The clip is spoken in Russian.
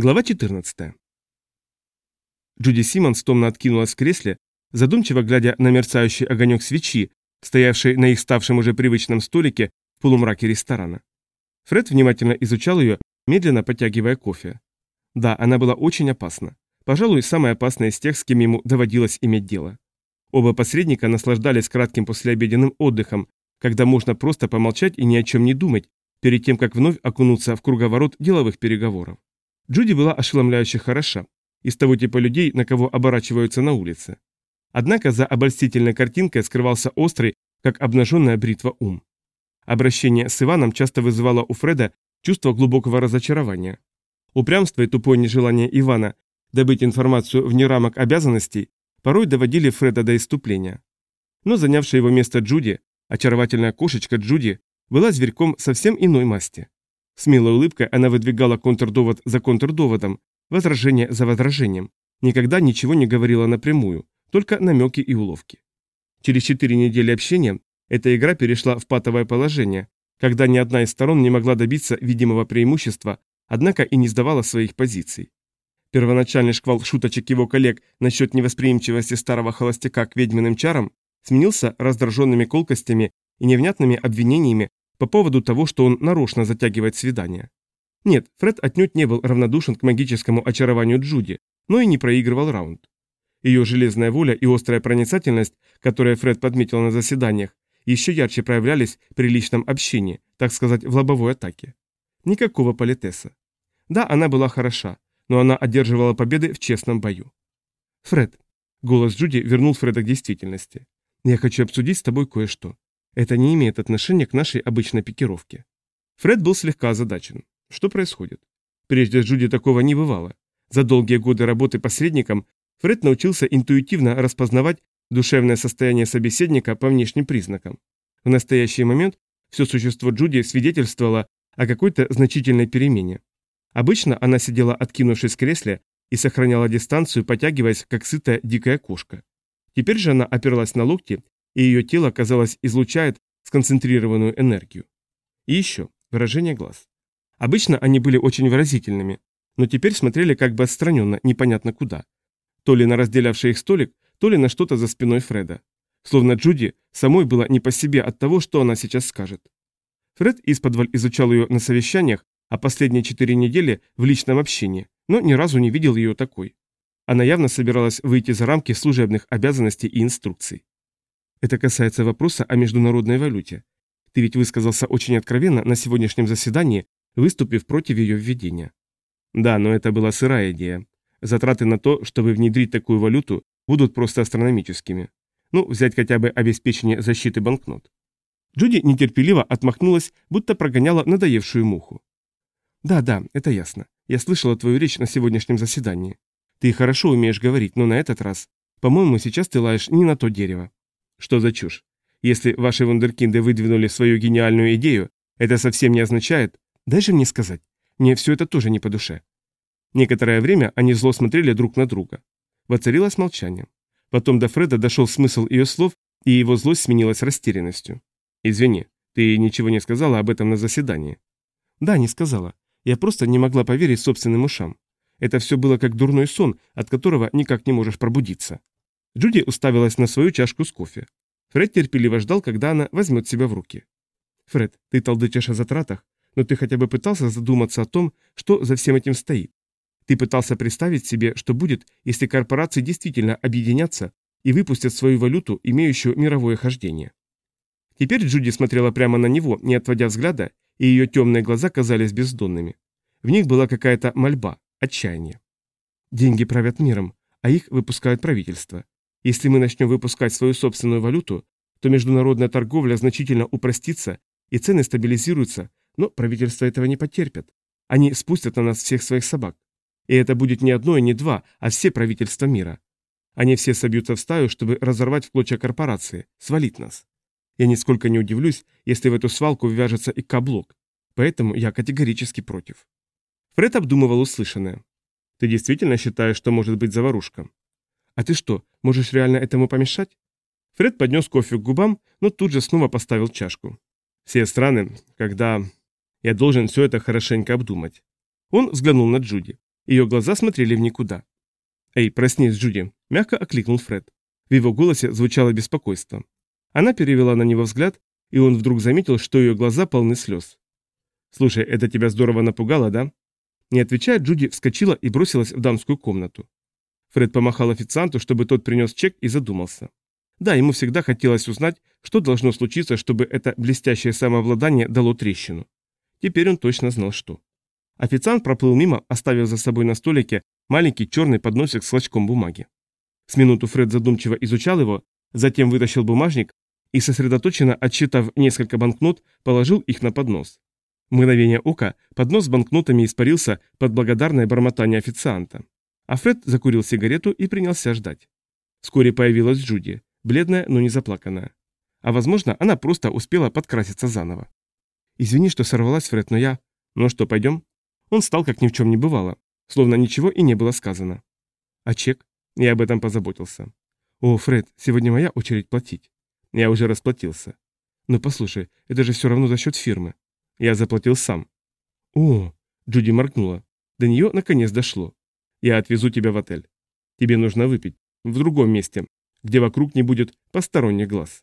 Глава 14. Джуди Симмонс томно откинулась в кресле, задумчиво глядя на мерцающий огонек свечи, стоявший на их ставшем уже привычном столике в полумраке ресторана. Фред внимательно изучал ее, медленно подтягивая кофе. Да, она была очень опасна. Пожалуй, самая опасная из тех, с кем ему доводилось иметь дело. Оба посредника наслаждались кратким послеобеденным отдыхом, когда можно просто помолчать и ни о чем не думать, перед тем, как вновь окунуться в круговорот деловых переговоров. Джуди была ошеломляюще хороша, из того типа людей, на кого оборачиваются на улице. Однако за обольстительной картинкой скрывался острый, как обнаженная бритва ум. Обращение с Иваном часто вызывало у Фреда чувство глубокого разочарования. Упрямство и тупое нежелание Ивана добыть информацию вне рамок обязанностей порой доводили Фреда до иступления. Но занявшая его место Джуди, очаровательная кошечка Джуди, была зверьком совсем иной масти. С милой улыбкой она выдвигала контрдовод за контрдоводом, возражение за возражением. Никогда ничего не говорила напрямую, только намеки и уловки. Через четыре недели общения эта игра перешла в патовое положение, когда ни одна из сторон не могла добиться видимого преимущества, однако и не сдавала своих позиций. Первоначальный шквал шуточек его коллег насчет невосприимчивости старого холостяка к ведьминым чарам сменился раздраженными колкостями и невнятными обвинениями по поводу того, что он нарочно затягивает свидание. Нет, Фред отнюдь не был равнодушен к магическому очарованию Джуди, но и не проигрывал раунд. Ее железная воля и острая проницательность, которые Фред подметил на заседаниях, еще ярче проявлялись при личном общении, так сказать, в лобовой атаке. Никакого политеса. Да, она была хороша, но она одерживала победы в честном бою. «Фред», — голос Джуди вернул Фреда к действительности, — «я хочу обсудить с тобой кое-что. Это не имеет отношения к нашей обычной пикировке. Фред был слегка озадачен. Что происходит? Прежде с Джуди такого не бывало. За долгие годы работы посредником Фред научился интуитивно распознавать душевное состояние собеседника по внешним признакам. В настоящий момент все существо Джуди свидетельствовало о какой-то значительной перемене. Обычно она сидела откинувшись в кресле и сохраняла дистанцию, потягиваясь, как сытая дикая кошка. Теперь же она оперлась на локти и ее тело, казалось, излучает сконцентрированную энергию. И еще, выражение глаз. Обычно они были очень выразительными, но теперь смотрели как бы отстраненно, непонятно куда. То ли на разделявший их столик, то ли на что-то за спиной Фреда. Словно Джуди самой была не по себе от того, что она сейчас скажет. Фред исподволь изучал ее на совещаниях, а последние четыре недели в личном общении, но ни разу не видел ее такой. Она явно собиралась выйти за рамки служебных обязанностей и инструкций. Это касается вопроса о международной валюте. Ты ведь высказался очень откровенно на сегодняшнем заседании, выступив против ее введения. Да, но это была сырая идея. Затраты на то, чтобы внедрить такую валюту, будут просто астрономическими. Ну, взять хотя бы обеспечение защиты банкнот. Джуди нетерпеливо отмахнулась, будто прогоняла надоевшую муху. «Да-да, это ясно. Я слышала твою речь на сегодняшнем заседании. Ты хорошо умеешь говорить, но на этот раз, по-моему, сейчас ты лаешь не на то дерево. Что за чушь? Если ваши вундеркинды выдвинули свою гениальную идею, это совсем не означает... Дай же мне сказать. Мне все это тоже не по душе. Некоторое время они зло смотрели друг на друга. Воцарилось молчание. Потом до Фреда дошел смысл ее слов, и его злость сменилась растерянностью. «Извини, ты ничего не сказала об этом на заседании?» «Да, не сказала. Я просто не могла поверить собственным ушам. Это все было как дурной сон, от которого никак не можешь пробудиться». Джуди уставилась на свою чашку с кофе. Фред терпеливо ждал, когда она возьмет себя в руки. «Фред, ты толдычешь о затратах, но ты хотя бы пытался задуматься о том, что за всем этим стоит. Ты пытался представить себе, что будет, если корпорации действительно объединятся и выпустят свою валюту, имеющую мировое хождение». Теперь Джуди смотрела прямо на него, не отводя взгляда, и ее темные глаза казались бездонными. В них была какая-то мольба, отчаяние. «Деньги правят миром, а их выпускают правительства. Если мы начнем выпускать свою собственную валюту, то международная торговля значительно упростится и цены стабилизируются, но правительства этого не потерпят. Они спустят на нас всех своих собак. И это будет не одно и не два, а все правительства мира. Они все собьются в стаю, чтобы разорвать в клочья корпорации, свалить нас. Я нисколько не удивлюсь, если в эту свалку ввяжется и каблок. Поэтому я категорически против. Фред обдумывал услышанное. Ты действительно считаешь, что может быть заварушка? «А ты что, можешь реально этому помешать?» Фред поднес кофе к губам, но тут же снова поставил чашку. «Все страны, когда... Я должен все это хорошенько обдумать». Он взглянул на Джуди. Ее глаза смотрели в никуда. «Эй, проснись, Джуди!» – мягко окликнул Фред. В его голосе звучало беспокойство. Она перевела на него взгляд, и он вдруг заметил, что ее глаза полны слез. «Слушай, это тебя здорово напугало, да?» Не отвечая, Джуди вскочила и бросилась в дамскую комнату. Фред помахал официанту, чтобы тот принес чек и задумался. Да, ему всегда хотелось узнать, что должно случиться, чтобы это блестящее самообладание дало трещину. Теперь он точно знал, что. Официант проплыл мимо, оставив за собой на столике маленький черный подносик с клочком бумаги. С минуту Фред задумчиво изучал его, затем вытащил бумажник и, сосредоточенно отсчитав несколько банкнот, положил их на поднос. В мгновение ока поднос с банкнотами испарился под благодарное бормотание официанта. А Фред закурил сигарету и принялся ждать. Вскоре появилась Джуди, бледная, но не заплаканная. А возможно, она просто успела подкраситься заново. «Извини, что сорвалась, Фред, но я...» «Ну что, пойдем?» Он стал, как ни в чем не бывало, словно ничего и не было сказано. «А чек?» Я об этом позаботился. «О, Фред, сегодня моя очередь платить». Я уже расплатился. «Но послушай, это же все равно за счет фирмы». Я заплатил сам. «О!» – Джуди моргнула. До нее наконец дошло. «Я отвезу тебя в отель. Тебе нужно выпить. В другом месте, где вокруг не будет посторонних глаз».